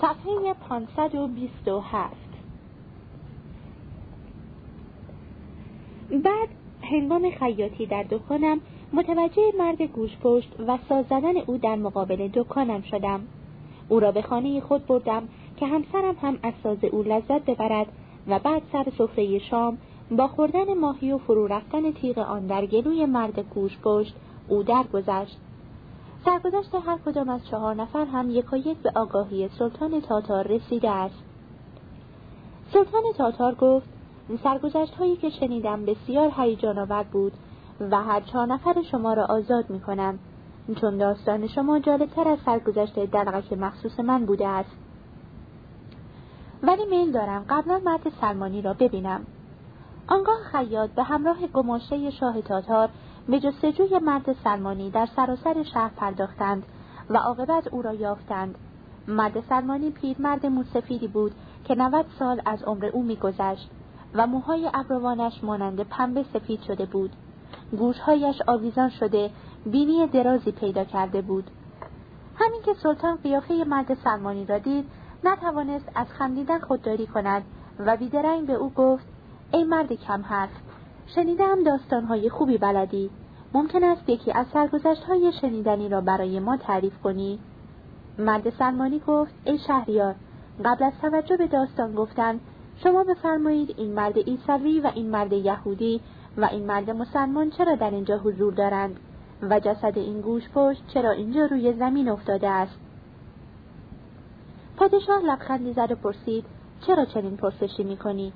صفحه 527 بعد هنگام خیاطی در دکانم متوجه مرد گوش پشت و ساز زدن او در مقابل دکانم شدم. او را به خانه خود بردم که همسرم هم از ساز او لذت ببرد و بعد سر سفره شام با خوردن ماهی و فرو رفتن تیغ آن در گلوی مرد گوش پشت او درگذشت. سرگذشت هر کدام از چهار نفر هم یکایک به آگاهی سلطان تاتار رسیده است. سلطان تاتار گفت سرگذشت هایی که شنیدم بسیار هیجان آور بود و هر چهار نفر شما را آزاد می کنم چون داستان شما جالبتر از سرگذشت دلغک مخصوص من بوده است. ولی میل دارم قبلا مرد سلمانی را ببینم. آنگاه خیاط به همراه گماشه شاه تاتار به جستجوی مرد سلمانی در سراسر شهر پرداختند و عاقبت او را یافتند. مرد سلمانی پیرمرد موسفیدی بود که 90 سال از عمر او میگذشت و موهای ابروانش مانند پنبه سفید شده بود. گوشهایش آویزان شده بینی درازی پیدا کرده بود. همین که سلطان قیافه مرد سلمانی را دید نتوانست از خندیدن خودداری کند و بیدرنگ به او گفت ای مرد کم حرف شنیدم داستانهای خوبی بلدی. ممکن است یکی از سرگذشت های شنیدنی را برای ما تعریف کنی؟ مرد سلمانی گفت ای شهریار قبل از توجه به داستان گفتن شما بفرمایید این مرد ایسوی و این مرد یهودی و این مرد مسلمان چرا در اینجا حضور دارند و جسد این گوش پشت چرا اینجا روی زمین افتاده است؟ پادشاه لبخندی زد و پرسید چرا چنین پرسشی می‌کنی؟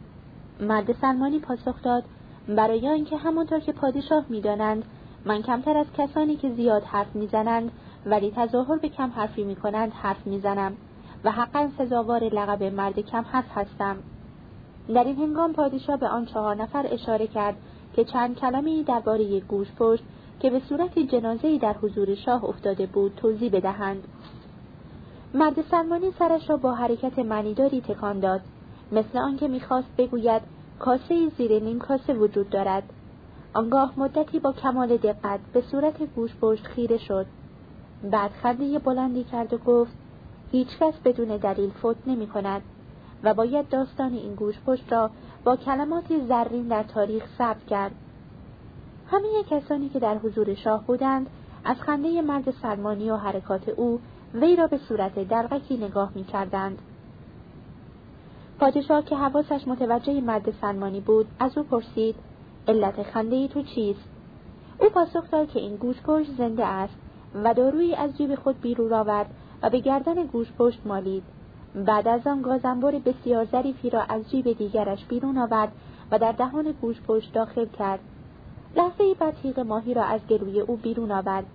مرد سلمانی پاسخ داد برای آنکه همانطور که پادشاه می‌دانند من کمتر از کسانی که زیاد حرف می‌زنند ولی تظاهر به کم حرفی می‌کنند حرف می‌زنم و حقا سزاوار لقب مرد کم حرف هستم. در این هنگام پادشاه به آن چهار نفر اشاره کرد که چند کلمه درباره گوش پشت که به صورت جنازه در حضور شاه افتاده بود توضیح بدهند. مرد سلمانی سرش را با حرکت منیداری تکان داد مثل آنکه می‌خواست بگوید کاسه زیر نیم کاسه وجود دارد. آنگاه مدتی با کمال دقت به صورت گوش پشت خیره شد بعد خنده بلندی کرد و گفت هیچکس بدون دلیل فوت نمی کند و باید داستان این گوش پشت را با کلماتی زرین در تاریخ ثبت کرد همه کسانی که در حضور شاه بودند از خنده مرد سلمانی و حرکات او وی را به صورت درغکی نگاه می کردند. پادشاه که حواسش متوجه مرد سلمانی بود از او پرسید علت خنده تو چیست؟ او پاسخ داد که این گوش پشت زنده است و دارویی از جیب خود بیرون آورد و به گردن گوش پشت مالید. بعد از آن گازنبر بسیار ظریفی را از جیب دیگرش بیرون آورد و در دهان گوش پشت داخل کرد. لحظه بعد تیغ ماهی را از گلوی او بیرون آورد.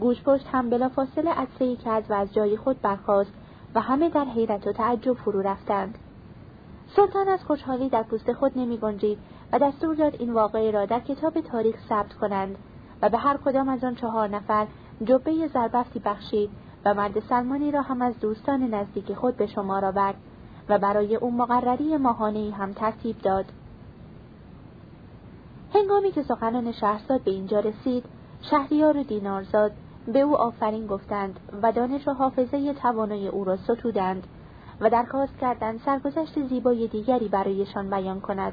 گوش پشت هم بلافاصله عدسهای کرد و از جای خود برخاست و همه در حیرت و تعجب فرو رفتند. سلطان از خوشحالی در پوست نمی نمیگنجید و دستور داد این واقعه را در کتاب تاریخ ثبت کنند و به هر کدام از آن چهار نفر جبه زربفتی بخشید و مرد سلمانی را هم از دوستان نزدیک خود به شمار آورد و برای او مقرری ماهانه هم ترتیب داد. هنگامی که سخنان شهرزاد به اینجا رسید شهریار و دینارزاد به او آفرین گفتند و دانش و حافظه توانای او را ستودند و درخواست کردند سرگذشت زیبای دیگری برایشان بیان کند.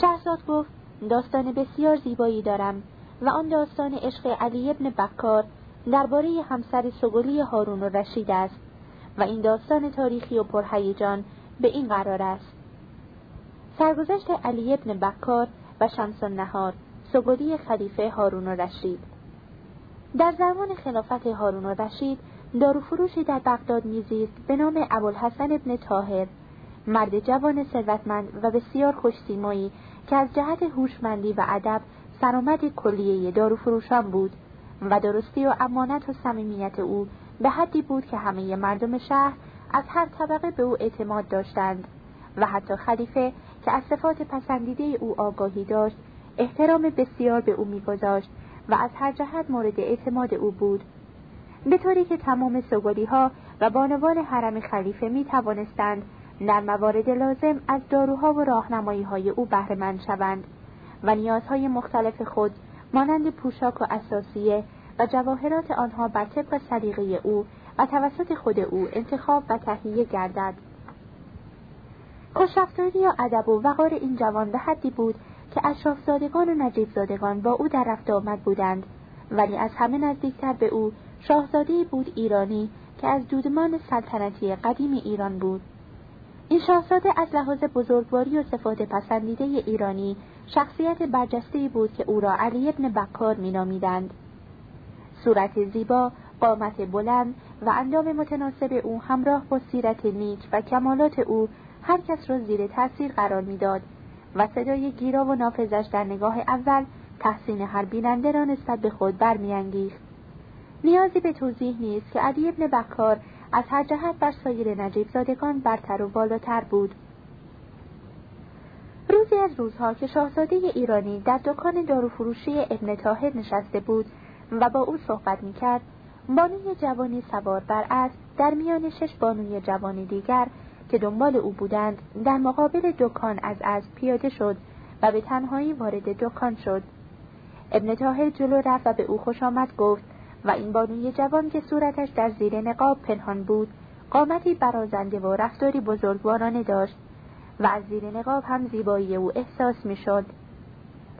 شهرزاد گفت داستان بسیار زیبایی دارم و آن داستان عشق علی ابن بکار درباره همسر سگلی هارون و رشید است و این داستان تاریخی و پرهیجان به این قرار است. سرگذشت علی ابن بکار و شمس نهار سگلی خلیفه هارون و رشید. در زمان خلافت هارون و رشید داروفروشی در بغداد میزیست به نام ابوالحسن ابن تاهر مرد جوان ثروتمند و بسیار خوشسیمایی که از جهت هوشمندی و ادب سرآمد کلیه داروفروشان بود و درستی و امانت و صمیمیت او به حدی بود که همه مردم شهر از هر طبقه به او اعتماد داشتند و حتی خلیفه که از صفات پسندیده او آگاهی داشت احترام بسیار به او میگذاشت و از هر جهت مورد اعتماد او بود. به طوری که تمام سگلی ها و بانوان حرم خلیفه می توانستند در موارد لازم از داروها و راهنمایی های او بهرهمند شوند و نیازهای مختلف خود مانند پوشاک و اساسیه و جواهرات آنها بر طبق سلیقه او و توسط خود او انتخاب و تهیه گردد. خوشرفتاری یا ادب و وقار این جوان به حدی بود که اشرافزادگان و نجیبزادگان با او در رفت آمد بودند ولی از همه نزدیکتر به او شاهزاده بود ایرانی که از دودمان سلطنتی قدیم ایران بود. این شاهزاده از لحاظ بزرگواری و صفات پسندیده ایرانی شخصیت برجسته بود که او را علی ابن بکار مینامیدند. صورت زیبا قامت بلند و اندام متناسب او همراه با سیرت نیک و کمالات او هر کس را زیر تاثیر قرار می‌داد و صدای گیرا و نافذش در نگاه اول تحسین هر بیننده را نسبت به خود برمیانگیخت. نیازی به توضیح نیست که علی ابن بکار از هر جهت بر سایر نجیب زادگان برتر و بالاتر بود. روزی از روزها که شاهزاده ایرانی در دکان داروفروشی ابن تاهر نشسته بود و با او صحبت می‌کرد بانوی جوانی سوار بر اسب در میان شش بانوی جوانی دیگر که دنبال او بودند در مقابل دکان از اسب پیاده شد و به تنهایی وارد دکان شد. ابن تاهر جلو رفت و به او خوش آمد گفت و این بانوی جوان که صورتش در زیر نقاب پنهان بود قامتی برازنده و رفتاری بزرگوارانه داشت و از زیر نقاب هم زیبایی او احساس می‌شد.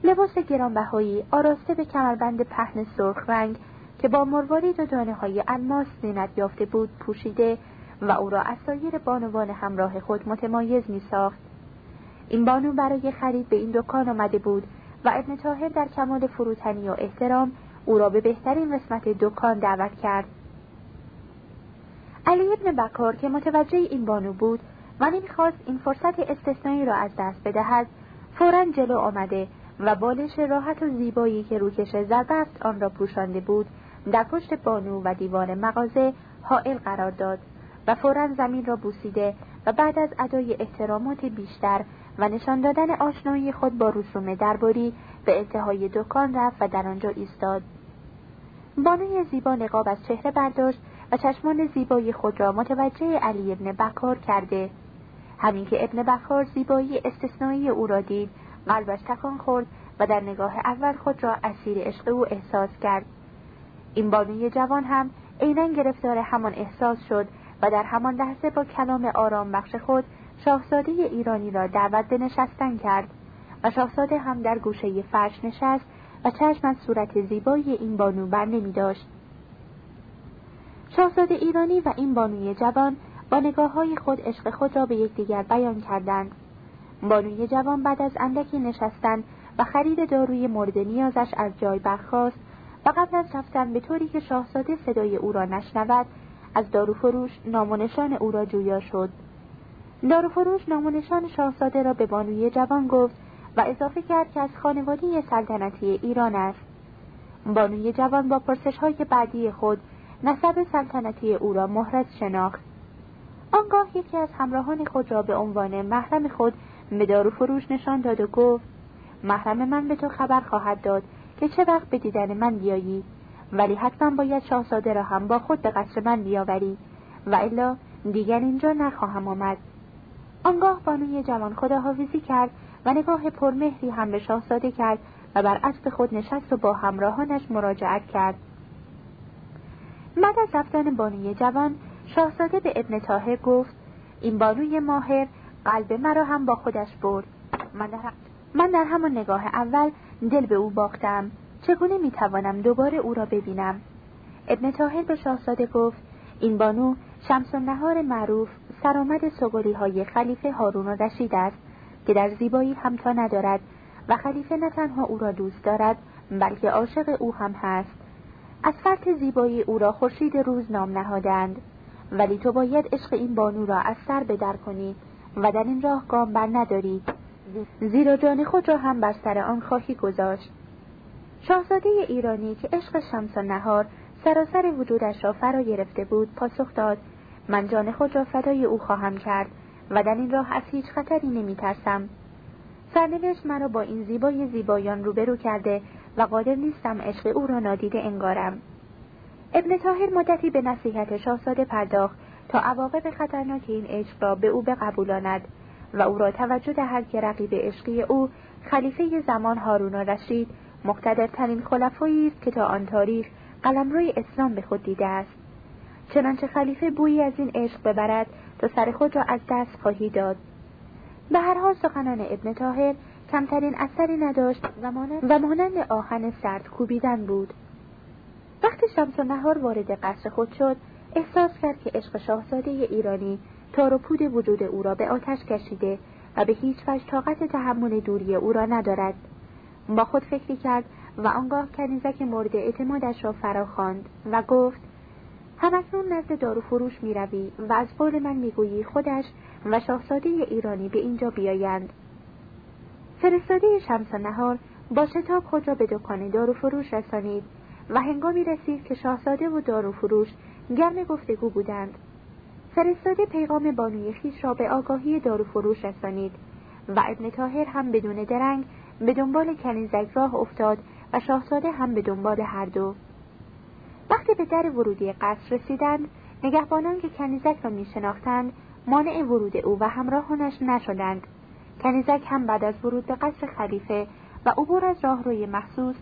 لباس گرانبهایی آراسته به کمربند پهن سرخ رنگ که با مروارید و دانه های الماس زینت یافته بود پوشیده و او را از سایر بانوان همراه خود متمایز می ساخت. این بانو برای خرید به این دکان آمده بود و ابن تاهر در کمال فروتنی و احترام او را به بهترین قسمت دکان دعوت کرد. علی ابن بکار که متوجه این بانو بود و نمی‌خواست این فرصت استثنایی را از دست بدهد فورا جلو آمده و بالش راحت و زیبایی که روکش زربفت آن را پوشانده بود در پشت بانو و دیوار مغازه حائل قرار داد و فورا زمین را بوسیده و بعد از ادای احترامات بیشتر و نشان دادن آشنایی خود با رسوم درباری به انتهای دکان رفت و در آنجا ایستاد. بانوی زیبا نقاب از چهره برداشت و چشمان زیبایی خود را متوجه علی ابن بکار کرده. همین که ابن بکار زیبایی استثنایی او را دید قلبش تکان خورد و در نگاه اول خود را اسیر عشق او احساس کرد. این بانوی جوان هم عینا گرفتار همان احساس شد و در همان لحظه با کلام آرام بخش خود شاهزاده ایرانی را دعوت به نشستن کرد و شاهزاده هم در گوشه فرش نشست و چشم از صورت زیبایی این بانو بر نمی داشت. شاهزاده ایرانی و این بانوی جوان با نگاه های خود عشق خود را به یکدیگر بیان کردند. بانوی جوان بعد از اندکی نشستن و خرید داروی مورد نیازش از جای برخاست و قبل از رفتن به طوری که شاهزاده صدای او را نشنود از داروفروش نامونشان او را جویا شد داروفروش نامونشان شاهزاده را به بانوی جوان گفت و اضافه کرد که از خانواده سلطنتی ایران است. بانوی جوان با پرسش های بعدی خود نسب سلطنتی او را مهرز شناخت. آنگاه یکی از همراهان خود را به عنوان محرم خود به داروفروش نشان داد و گفت محرم من به تو خبر خواهد داد که چه وقت به دیدن من بیایی ولی حتما باید شاهزاده را هم با خود به قصر من بیاوری و الا دیگر اینجا نخواهم آمد. آنگاه بانوی جوان خداحافظی کرد و نگاه پرمهری هم به شاهزاده کرد و بر اسب خود نشست و با همراهانش مراجعت کرد. بعد از رفتن بانوی جوان شاهزاده به ابن تاهر گفت این بانوی ماهر قلب مرا هم با خودش برد. من در, من در همان نگاه اول دل به او باختم. چگونه می‌توانم دوباره او را ببینم؟ ابن تاهر به شاهزاده گفت این بانو شمس و نهار معروف سرآمد سگلی های خلیفه هارون و رشید است که در زیبایی همتا ندارد و خلیفه نه تنها او را دوست دارد بلکه عاشق او هم هست. از فرط زیبایی او را خورشید روز نام نهادند ولی تو باید عشق این بانو را از سر بدر کنی و در این راه گام بر نداری. زیرا جان خود را هم بر سر آن خواهی گذاشت. شاهزاده ایرانی که عشق شمس و نهار سراسر وجودش را فرا گرفته بود پاسخ داد. من جان خود را فدای او خواهم کرد و در این راه از هیچ خطری نمی ترسم. سرنوشت مرا با این زیبای زیبایان روبرو کرده و قادر نیستم عشق او را نادیده انگارم. ابن تاهر مدتی به نصیحت شاهزاده پرداخت تا عواقب خطرناک این عشق را به او بقبولاند و او را توجه دهد که رقیب عشقی او خلیفه زمان هارون رشید مقتدرترین خلفایی است که تا آن تاریخ قلمروی اسلام به خود دیده است چنانچه خلیفه بویی از این عشق ببرد تا سر خود را از دست خواهی داد. به هر حال سخنان ابن تاهر کمترین اثری نداشت و مانند, و مانند آهن سرد کوبیدن بود. وقتی شمس و نهار وارد قصر خود شد احساس کرد که عشق شاهزاده ایرانی تار و پود وجود او را به آتش کشیده و به هیچ وجه طاقت تحمل دوری او را ندارد. با خود فکری کرد و آنگاه کنیزک مورد اعتمادش را فرا خواند و گفت همکنون نزد دارو فروش می روی و از قول من می‌گویی خودش و شاهزاده ایرانی به اینجا بیایند. فرستاده شمس نهار با شتاب خود را به دکان دارو فروش رسانید و هنگامی رسید که شاهزاده و دارو فروش گرم گفتگو بودند. فرستاده پیغام بانوی خیش را به آگاهی دارو فروش رسانید و ابن تاهر هم بدون درنگ به دنبال کنیزک راه افتاد و شاهزاده هم به دنبال هر دو. وقتی به در ورودی قصر رسیدند نگهبانان که کنیزک را می شناختند مانع ورود او و همراهانش نشدند. کنیزک هم بعد از ورود به قصر خلیفه و عبور از راهروی مخصوص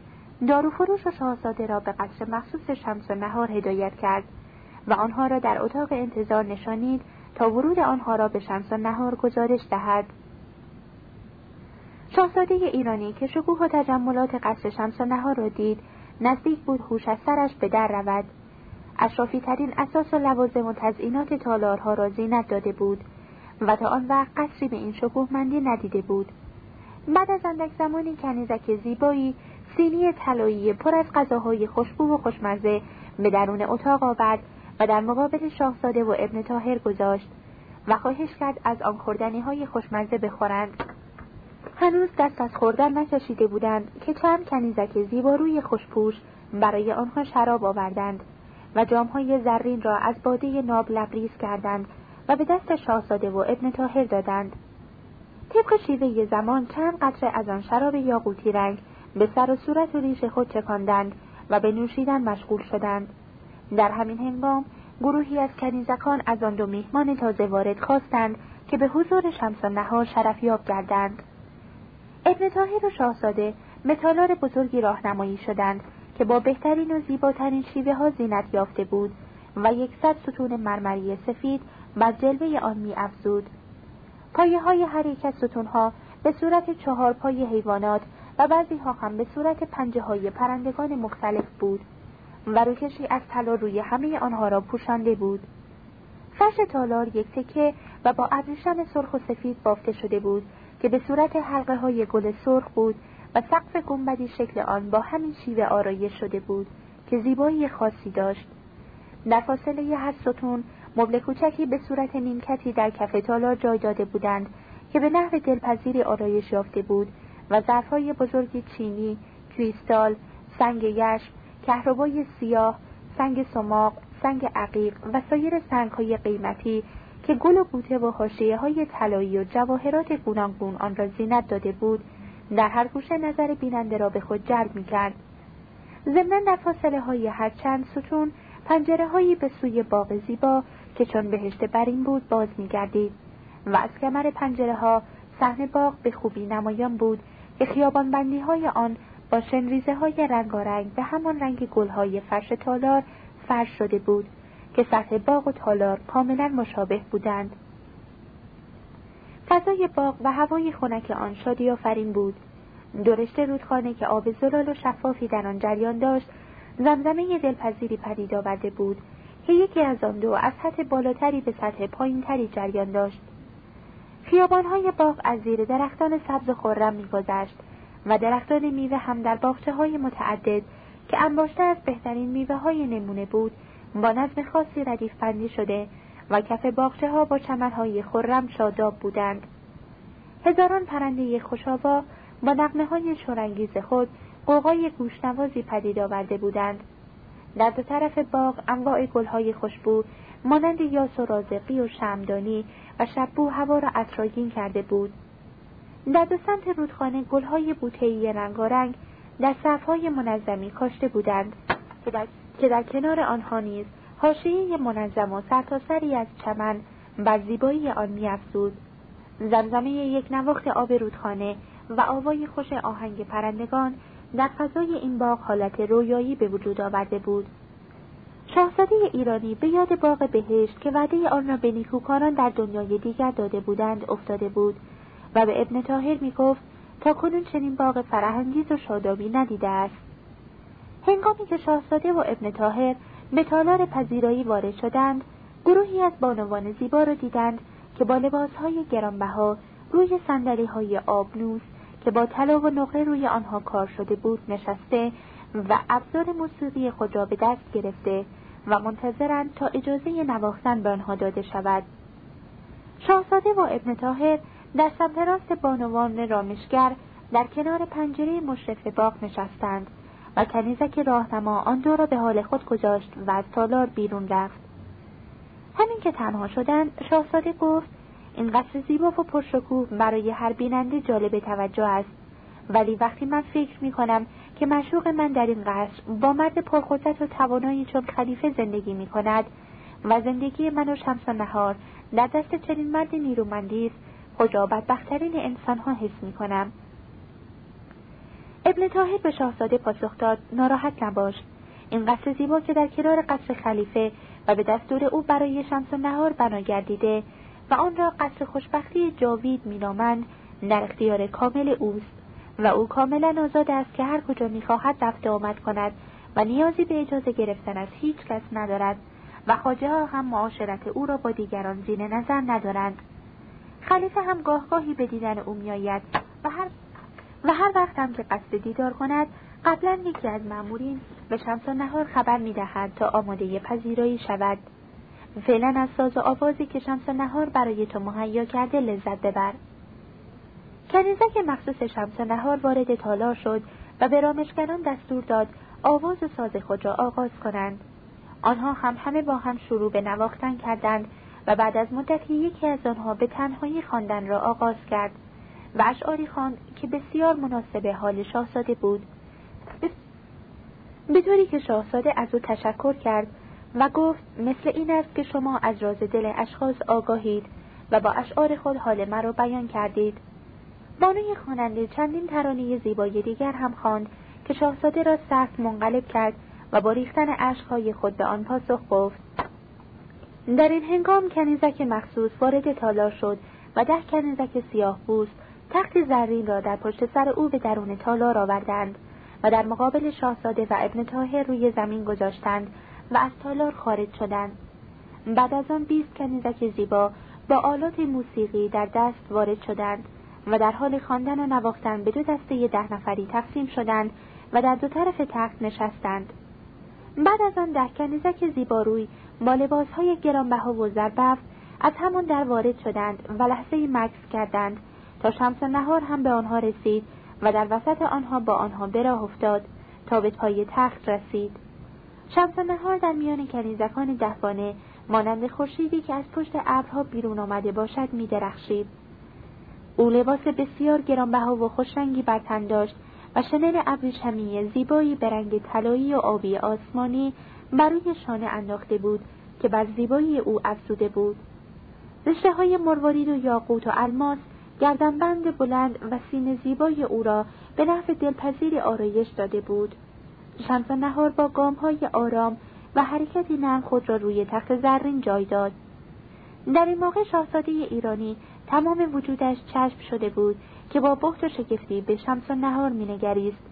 داروفروش و شاهزاده را به قصر مخصوص شمس و نهار هدایت کرد و آنها را در اتاق انتظار نشانید تا ورود آنها را به شمس و نهار گزارش دهد. شاهزاده ایرانی که شکوه و تجملات قصر شمس و نهار را دید نزدیک بود هوش از سرش به در رود. اشرافی ترین اساس و لوازم و تزئینات تالارها را زینت داده بود و تا آن وقت قصری به این شکوه مندی ندیده بود. بعد از اندک زمانی کنیزک زیبایی سینی طلایی پر از غذاهای خوشبو و خوشمزه به درون اتاق آورد و در مقابل شاهزاده و ابن تاهر گذاشت و خواهش کرد از آن خوردنی های خوشمزه بخورند. هنوز دست از خوردن نکشیده بودند که چند کنیزک زیباروی خوشپوش برای آنها شراب آوردند و جامهای زرین را از باده ناب لبریز کردند و به دست شاهزاده و ابن تاهر دادند. طبق شیوه زمان چند قطره از آن شراب یاقوتی رنگ به سر و صورت و ریش خود چکاندند و به نوشیدن مشغول شدند. در همین هنگام گروهی از کنیزکان از آن دو میهمان تازه وارد خواستند که به حضور شمس نهار شرفیاب گردند. ابن و شاهزاده متالار بزرگی راهنمایی شدند که با بهترین و زیباترین شیوه ها زینت یافته بود و یکصد ستون مرمری سفید بر جلوه آن می افزود. پایه های هر یک از ستونها به صورت چهار پای حیوانات و بعضی ها هم به صورت پنجه های پرندگان مختلف بود و روکشی از طلا روی همه آنها را پوشانده بود. فرش تالار یک تکه و با ابریشم سرخ و سفید بافته شده بود که به صورت حلقه های گل سرخ بود و سقف گنبدی شکل آن با همین شیوه آرایش شده بود که زیبایی خاصی داشت. در فاصله هر ستون مبل کوچکی به صورت نیمکتی در کف تالار جای داده بودند که به نحو دلپذیری آرایش یافته بود و ظرفهای بزرگی چینی، کریستال، سنگ یشم، کهربای سیاه، سنگ سماق، سنگ عقیق و سایر سنگهای قیمتی که گل و بوته و حاشیه های طلایی و جواهرات گوناگون آن را زینت داده بود در هر گوشه نظر بیننده را به خود جلب می کرد. ضمنا در فاصله های هر چند ستون پنجره هایی به سوی باغ زیبا که چون بهشت برین بود باز می گردید و از کمر پنجره ها صحنه باغ به خوبی نمایان بود که خیابان بندی های آن با شنریزه های رنگارنگ به همان رنگ گل های فرش تالار فرش شده بود که سطح باغ و تالار کاملا مشابه بودند. فضای باغ و هوای خنک آن شادی آفرین بود. درشت رودخانه که آب زلال و شفافی در آن جریان داشت زمزمه دلپذیری پدید آورده بود که یکی از آن دو از سطح بالاتری به سطح پایینتری جریان داشت خیابانهای باغ از زیر درختان سبز خرم میگذشت و درختان میوه هم در باغچه های متعدد که انباشته از بهترین میوه های نمونه بود با نظم خاصی ردیف بندی شده و کف باغچه ها با چمنهای خرم شاداب بودند. هزاران پرنده خوشاوا با نقمه های شورانگیز خود قوقای گوشنوازی پدید آورده بودند. در دو طرف باغ انواع گلهای خوشبو مانند یاس و رازقی و شمدانی و شبو هوا را اطراگین کرده بود. در دو سمت رودخانه گلهای بوتهای رنگارنگ در صفهای منظمی کاشته بودند. که که در کنار آنها نیز حاشیه منظم و سرتاسری از چمن بر زیبایی آن میافزود. زمزمه یک نواخت آب رودخانه و آوای خوش آهنگ پرندگان در فضای این باغ حالت رویایی به وجود آورده بود. شاهزاده ایرانی به یاد باغ بهشت که وعده آن را به نیکوکاران در دنیای دیگر داده بودند افتاده بود و به ابن تاهر می گفت تا کنون چنین باغ فرهنگیز و شادابی ندیده است. هنگامی که شاهزاده و ابن تاهر به تالار پذیرایی وارد شدند گروهی از بانوان زیبا را دیدند که با لباسهای گرانبها روی سندلی های آبنوس که با طلا و نقره روی آنها کار شده بود نشسته و ابزار موسیقی خود را به دست گرفته و منتظرند تا اجازه نواختن به آنها داده شود. شاهزاده و ابن تاهر در سمت راست بانوان رامشگر در کنار پنجره مشرف باغ نشستند. و کنیزک راهنما آن دو را به حال خود گذاشت و از تالار بیرون رفت. همین که تنها شدند شاهزاده گفت این قصر زیبا و پرشکوه برای هر بیننده جالب توجه است. ولی وقتی من فکر می کنم که مشوق من در این قصر با مرد پرقدرت و توانایی چون خلیفه زندگی می کند و زندگی من و شمس و نهار در دست چنین مرد نیرومندی است کجا بدبختترین انسانها حس می کنم ابن تاهر به شاهزاده پاسخ داد ناراحت نباش. این قصر زیبا که در کنار قصر خلیفه و به دستور او برای شمس و نهار بنا گردیده و آن را قصر خوشبختی جاوید مینامند در اختیار کامل اوست و او کاملا آزاد است که هر کجا می‌خواهد رفت آمد کند و نیازی به اجازه گرفتن از هیچ کس ندارد و خاجه ها هم معاشرت او را با دیگران زین نظر ندارند. خلیفه هم گاهگاهی به دیدن او میآید و هر و هر وقت هم که قصد دیدار کند قبلا یکی از مأمورین به شمس و نهار خبر می‌دهد تا آماده پذیرایی شود. فعلا از ساز و آوازی که شمس و نهار برای تو مهیا کرده لذت ببر. کنیزک مخصوص شمس و نهار وارد تالار شد و به رامشگران دستور داد آواز ساز خود را آغاز کنند. آنها هم همه با هم شروع به نواختن کردند و بعد از مدتی یکی از آنها به تنهایی خواندن را آغاز کرد. و اشعاری خواند که بسیار مناسب حال شاهزاده بود. به طوری که شاهزاده از او تشکر کرد و گفت مثل این است که شما از راز دل اشخاص آگاهید و با اشعار خود حال مرا بیان کردید. بانوی خواننده چندین ترانه زیبای دیگر هم خواند که شاهزاده را سخت منقلب کرد و با ریختن اشکهای خود به آن پاسخ گفت. در این هنگام کنیزک مخصوص وارد تالار شد و ده کنیزک سیاه بوست تخت زرین را در پشت سر او به درون تالار آوردند و در مقابل شاهزاده و ابن تاهر روی زمین گذاشتند و از تالار خارج شدند. بعد از آن بیست کنیزک زیبا با آلات موسیقی در دست وارد شدند و در حال خواندن و نواختن به دو دسته ده نفری تقسیم شدند و در دو طرف تخت نشستند. بعد از آن ده کنیزک زیباروی با لباسهای گرانبها و زربفت از همان در وارد شدند و لحظه مکس کردند تا شمس نهار هم به آنها رسید و در وسط آنها با آنها براه افتاد تا به پای تخت رسید. شمس نهار در میان کنیزکان دهبانه مانند خورشیدی که از پشت ابرها بیرون آمده باشد میدرخشید. او لباس بسیار گرانبها و خوشرنگی بر تن داشت و شنل ابریشمی زیبایی به رنگ طلایی و آبی آسمانی بر روی شانه انداخته بود که بر زیبایی او افزوده بود. رشته های مروارید و یاقوت و الماس گردنبند بلند و سین زیبای او را به نحو دلپذیر آرایش داده بود. شمس نهار با گام های آرام و حرکتی نرم خود را روی تخت زرین جای داد. در این موقع شاهزاده ایرانی تمام وجودش چشم شده بود که با بخت و شگفتی به شمس و نهار مینگریست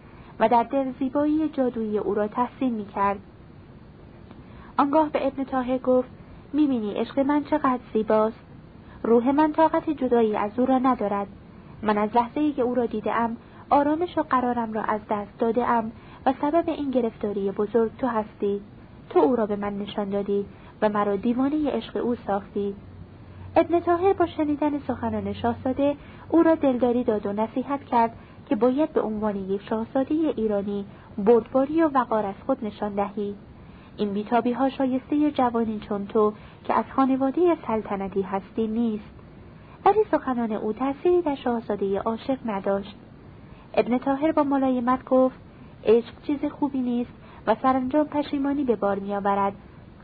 و در دل زیبایی جادویی او را تحسین می‌کرد. آنگاه به ابن تاهر گفت می‌بینی عشق من چقدر زیباست؟ روح من طاقت جدایی از او را ندارد. من از لحظه ای که او را دیدم آرامش و قرارم را از دست داده ام و سبب این گرفتاری بزرگ تو هستی. تو او را به من نشان دادی و مرا دیوانه عشق او ساختی. ابن تاهر با شنیدن سخنان شاهزاده او را دلداری داد و نصیحت کرد که باید به عنوان یک شاهزاده ایرانی بردباری و وقار از خود نشان دهی. این بیتابی ها شایسته جوانی چون تو که از خانواده سلطنتی هستی نیست. ولی سخنان او تأثیری در شاهزاده عاشق نداشت. ابن تاهر با ملایمت گفت عشق چیز خوبی نیست و سرانجام پشیمانی به بار میآورد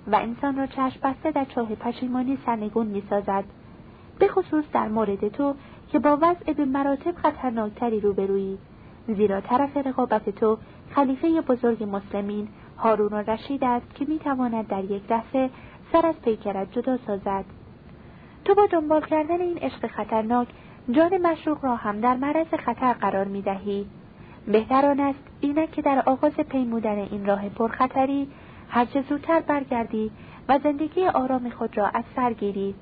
و انسان را چشم بسته در چاه پشیمانی سرنگون می‌سازد. به خصوص در مورد تو که با وضع به مراتب خطرناکتری روبرویی زیرا طرف رقابت تو خلیفه بزرگ مسلمین هارون و رشید است که می‌تواند در یک دفعه سر از پیکرت جدا سازد. تو با دنبال کردن این عشق خطرناک جان مشروق را هم در معرض خطر قرار می دهی. بهتر آن است اینک که در آغاز پیمودن این راه پرخطری هرچه زودتر برگردی و زندگی آرام خود را از سر گیری.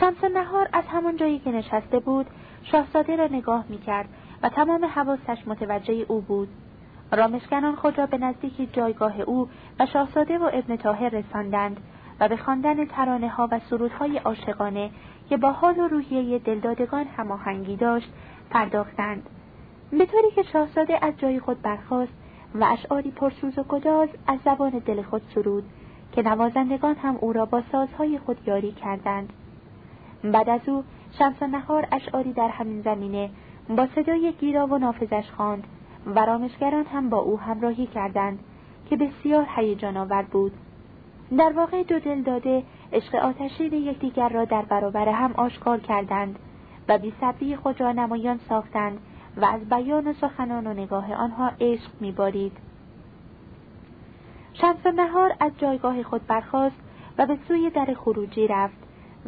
شمس نهار از همان جایی که نشسته بود شاهزاده را نگاه می کرد و تمام حواسش متوجه او بود. رامشگران خود را به نزدیکی جایگاه او و شاهزاده و ابن تاهر رساندند و به خواندن ترانه ها و سرودهای عاشقانه که با حال و روحیه دلدادگان هماهنگی داشت پرداختند. به طوری که شاهزاده از جای خود برخاست و اشعاری پرسوز و گداز از زبان دل خود سرود که نوازندگان هم او را با سازهای خود یاری کردند. بعد از او شمس نهار اشعاری در همین زمینه با صدای گیرا و نافذش خواند. و رامشگران هم با او همراهی کردند که بسیار هیجان آور بود. در واقع دو دل داده عشق آتشین یکدیگر را در برابر هم آشکار کردند و بیصبری خود را نمایان ساختند و از بیان و سخنان و نگاه آنها عشق میبارید. شمس نهار از جایگاه خود برخاست و به سوی در خروجی رفت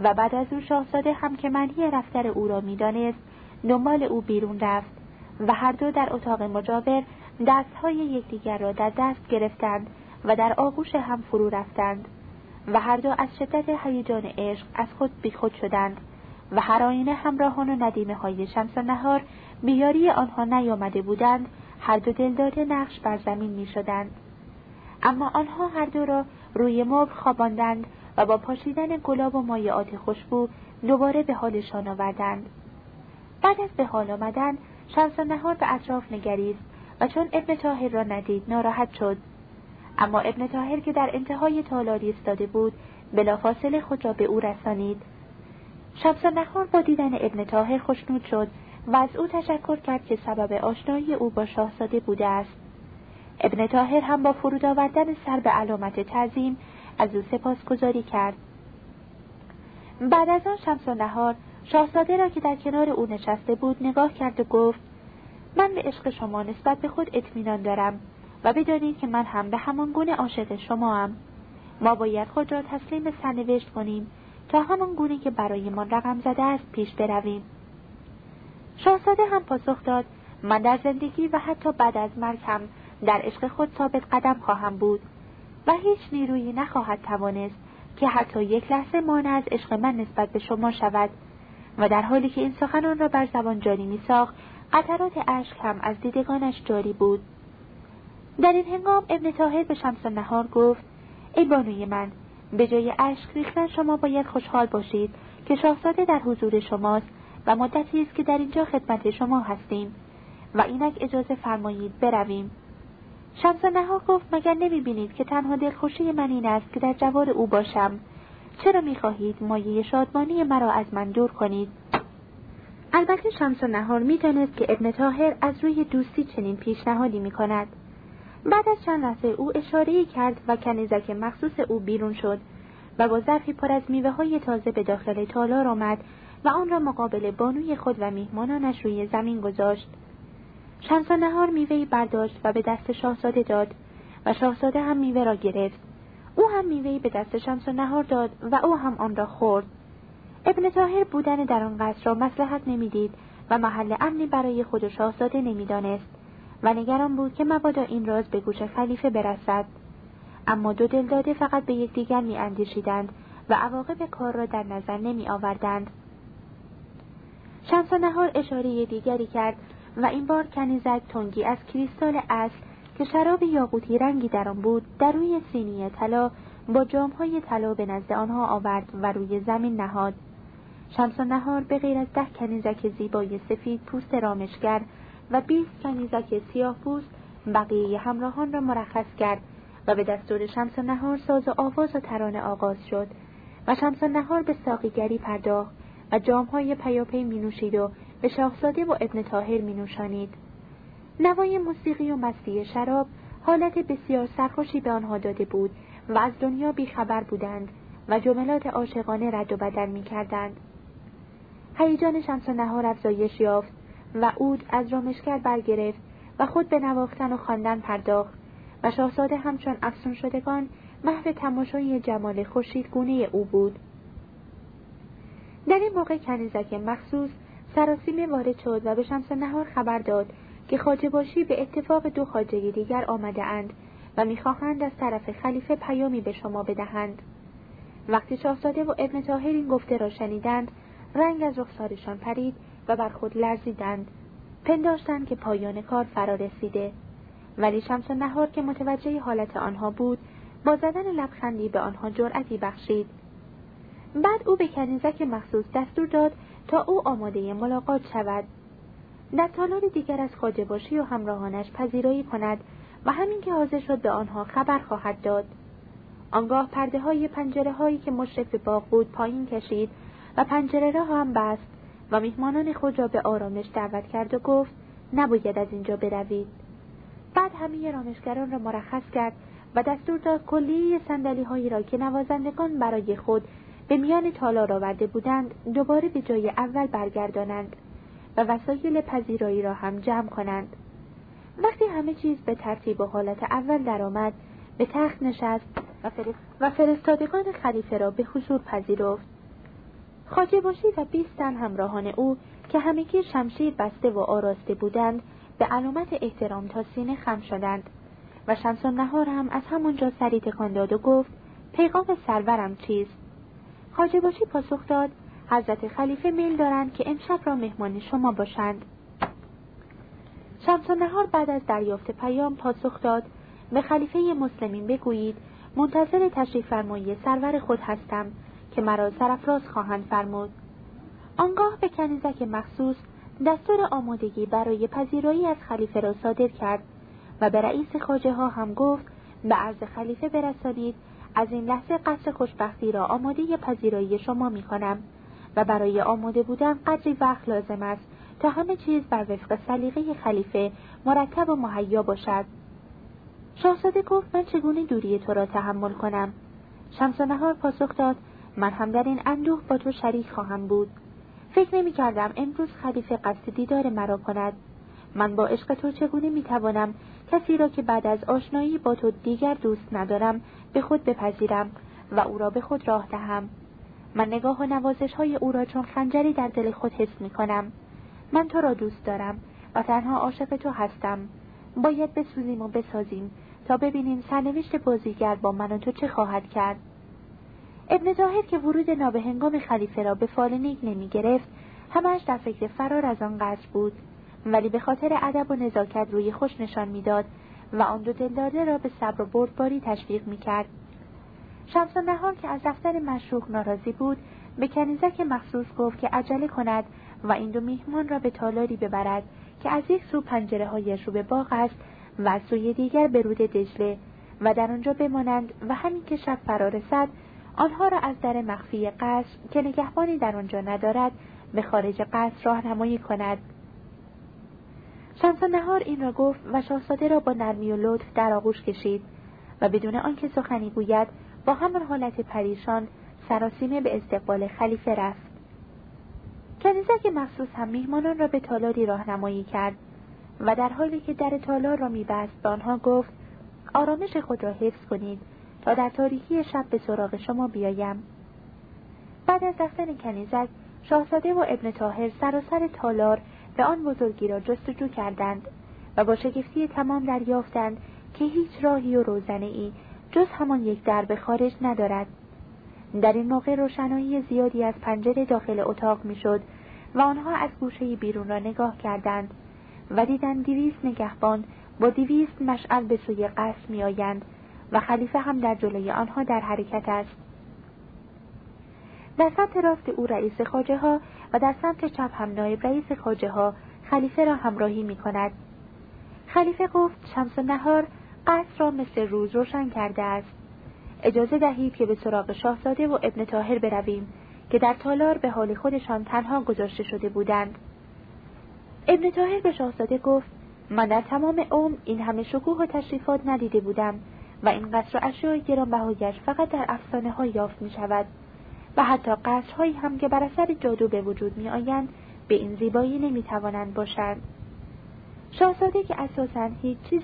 و بعد از او شاهزاده هم که منحی رفتر او را می‌دانست دنبال او بیرون رفت و هر دو در اتاق مجاور دستهای یکدیگر را در دست گرفتند و در آغوش هم فرو رفتند و هر دو از شدت هیجان عشق از خود بیخود شدند و هر آینه همراهان و ندیمه های شمس نهار بیاری آنها نیامده بودند هر دو دلداده نقش بر زمین می شدند. اما آنها هر دو را روی مبل خواباندند و با پاشیدن گلاب و مایعات خوشبو دوباره به حالشان آوردند بعد از به حال آمدن شمس نهار به اطراف نگریست و چون ابن تاهر را ندید ناراحت شد. اما ابن تاهر که در انتهای تالاری استاده بود بلافاصله خود را به او رسانید. شمس نهار با دیدن ابن تاهر خوشنود شد و از او تشکر کرد که سبب آشنایی او با شاهزاده بوده است. ابن تاهر هم با فرود آوردن سر به علامت تعظیم از او سپاسگزاری کرد. بعد از آن شمس و نهار شاهزاده را که در کنار او نشسته بود نگاه کرد و گفت من به عشق شما نسبت به خود اطمینان دارم و بدانید که من هم به همان گونه عاشق شما هم. ما باید خود را تسلیم سرنوشت کنیم تا همان گونه که برایمان رقم زده است پیش برویم شاهزاده هم پاسخ داد من در زندگی و حتی بعد از مرگ هم در عشق خود ثابت قدم خواهم بود و هیچ نیرویی نخواهد توانست که حتی یک لحظه مانع از عشق من نسبت به شما شود و در حالی که این سخنان را بر زبان جاری می ساخت قطرات اشک هم از دیدگانش جاری بود. در این هنگام ابن تاهر به شمس نهار گفت ای بانوی من به جای اشک ریختن شما باید خوشحال باشید که شاهزاده در حضور شماست و مدتی است که در اینجا خدمت شما هستیم و اینک اجازه فرمایید برویم. شمس نهار گفت مگر نمی بینید که تنها دلخوشی من این است که در جوار او باشم؟ چرا می خواهید مایه شادمانی مرا از من دور کنید؟ البته شمس نهار می دانست که ابن تاهر از روی دوستی چنین پیشنهادی می کند بعد از چند لحظه او اشاره کرد و کنیزک مخصوص او بیرون شد و با ظرفی پر از میوه های تازه به داخل تالار آمد و آن را مقابل بانوی خود و میهمانانش روی زمین گذاشت. شمس نهار میوهی برداشت و به دست شاهزاده داد و شاهزاده هم میوه را گرفت. او هم میوهی به دست شمس نهار داد و او هم آن را خورد ابن تاهر بودن در آن قصر را مسلحت نمی‌دید و محل امنی برای خود و شاهزاده نمی‌دانست و نگران بود که مبادا این راز به گوش خلیفه برسد اما دو دلداده فقط به یکدیگر میاندیشیدند و عواقب کار را در نظر نمی آوردند. شمس نهار اشاره دیگری کرد و این بار کنیزک تنگی از کریستال اصل که شراب یاقوتی رنگی در آن بود در روی سینی طلا با جامهای طلا به نزد آنها آورد و روی زمین نهاد شمس نهار به غیر از ده کنیزک زیبای سفید پوست رامشگر و بیست کنیزک سیاه پوست بقیه همراهان را مرخص کرد و به دستور شمس نهار ساز و آواز و ترانه آغاز شد و شمس نهار به ساقیگری پرداخت و جامهای پیاپی می نوشید و به شاهزاده و ابن تاهر می نوشانید. نوای موسیقی و مستی شراب حالت بسیار سرخوشی به آنها داده بود و از دنیا بیخبر بودند و جملات عاشقانه رد و بدل می کردند. هیجان شمس و نهار افزایش یافت و اود از رامشگر برگرفت و خود به نواختن و خواندن پرداخت و شاهزاده همچون افسون شدگان محو تماشای جمال گونه او بود در این موقع کنیزک مخصوص سراسیمه وارد شد و به شمس نهار خبر داد که خاجه باشی به اتفاق دو خاجه دیگر آمده اند و می‌خواهند از طرف خلیفه پیامی به شما بدهند. وقتی شاهزاده و ابن تاهر این گفته را شنیدند رنگ از رخسارشان پرید و بر خود لرزیدند. پنداشتند که پایان کار فرا رسیده. ولی شمس نهار که متوجه حالت آنها بود با زدن لبخندی به آنها جرأتی بخشید. بعد او به کنیزک مخصوص دستور داد تا او آماده ملاقات شود. در تالار دیگر از خاجه باشی و همراهانش پذیرایی کند و همین که حاضر شد به آنها خبر خواهد داد. آنگاه پرده های پنجره هایی که مشرف باغ بود پایین کشید و پنجره را هم بست و میهمانان خود را به آرامش دعوت کرد و گفت نباید از اینجا بروید. بعد همه رامشگران را مرخص کرد و دستور داد کلیه سندلی هایی را که نوازندگان برای خود به میان تالار آورده بودند دوباره به جای اول برگردانند. و وسایل پذیرایی را هم جمع کنند. وقتی همه چیز به ترتیب و حالت اول درآمد به تخت نشست و, فرستادگان خلیفه را به حضور پذیرفت. خاجه باشی و بیست تن همراهان او که همگی شمشیر بسته و آراسته بودند به علامت احترام تا سینه خم شدند و شمس نهار هم از همونجا سری تکان داد و گفت پیغام سرورم چیست؟ خاجه باشی پاسخ داد حضرت خلیفه میل دارند که امشب را مهمان شما باشند. شمس نهار بعد از دریافت پیام پاسخ داد. به خلیفه مسلمین بگویید منتظر تشریف فرمایی سرور خود هستم که مرا سرفراز خواهند فرمود. آنگاه به کنیزک مخصوص دستور آمادگی برای پذیرایی از خلیفه را صادر کرد و به رئیس خاجه ها هم گفت به عرض خلیفه برسانید از این لحظه قصر خوشبختی را آماده پذیرایی شما می کنم و برای آماده بودن قدری وقت لازم است تا همه چیز بر وفق سلیقه خلیفه مرتب و مهیا باشد. شاهزاده گفت من چگونه دوری تو را تحمل کنم؟ شمس نهار پاسخ داد من هم در این اندوه با تو شریک خواهم بود. فکر نمی کردم امروز خلیفه قصد دیدار مرا کند. من با عشق تو چگونه می توانم کسی را که بعد از آشنایی با تو دیگر دوست ندارم به خود بپذیرم و او را به خود راه دهم؟ من نگاه و نوازش های او را چون خنجری در دل خود حس می کنم من تو را دوست دارم و تنها عاشق تو هستم. باید بسوزیم و بسازیم تا ببینیم سرنوشت بازیگر با من و تو چه خواهد کرد. ابن طاهر که ورود نابهنگام خلیفه را به فالنیک نمی گرفت همش در فکر فرار از آن قصر بود. ولی به خاطر ادب و نزاکت روی خوش نشان می‌داد و آن دو دلداده را به صبر و بردباری تشویق می‌کرد. شمس نهار که از دفتر مشروق ناراضی بود به کنیزک مخصوص گفت که عجله کند و این دو میهمان را به تالاری ببرد که از یک سو پنجره هایش رو به باغ است و از سوی دیگر به رود دجله و در آنجا بمانند و همین که شب فرا رسد آنها را از در مخفی قصر که نگهبانی در آنجا ندارد به خارج قصر راهنمایی کند. شمس نهار این را گفت و شاهزاده را با نرمی و لطف در آغوش کشید و بدون آنکه سخنی گوید با همان حالت پریشان سراسیمه به استقبال خلیفه رفت. کنیزک مخصوص هم میهمانان را به تالاری راهنمایی کرد و در حالی که در تالار را میبست به آنها گفت آرامش خود را حفظ کنید تا در تاریکی شب به سراغ شما بیایم. بعد از رفتن کنیزک شاهزاده و ابن تاهر سراسر تالار به آن بزرگی را جستجو کردند و با شگفتی تمام دریافتند که هیچ راهی و روزنه ای جز همان یک درب خارج ندارد در این موقع روشنایی زیادی از پنجره داخل اتاق می‌شد و آنها از گوشه بیرون را نگاه کردند و دیدند دویست نگهبان با دویست مشعل به سوی قصر میآیند و خلیفه هم در جلوی آنها در حرکت است در سمت راست او رئیس خاجه ها و در سمت چپ هم نایب رئیس خاجه ها خلیفه را همراهی می کند. خلیفه گفت شمس نهار قصر را مثل روز روشن کرده است. اجازه دهید که به سراغ شاهزاده و ابن تاهر برویم که در تالار به حال خودشان تنها گذاشته شده بودند. ابن تاهر به شاهزاده گفت من در تمام عمر این همه شکوه و تشریفات ندیده بودم و این قصر و اشیای گرانبهایش فقط در افسانه ها یافت می شود و حتی قصرهایی هم که بر اثر جادو به وجود می آیند به این زیبایی نمی توانند باشند شاهزاده که اساسا هیچ چیز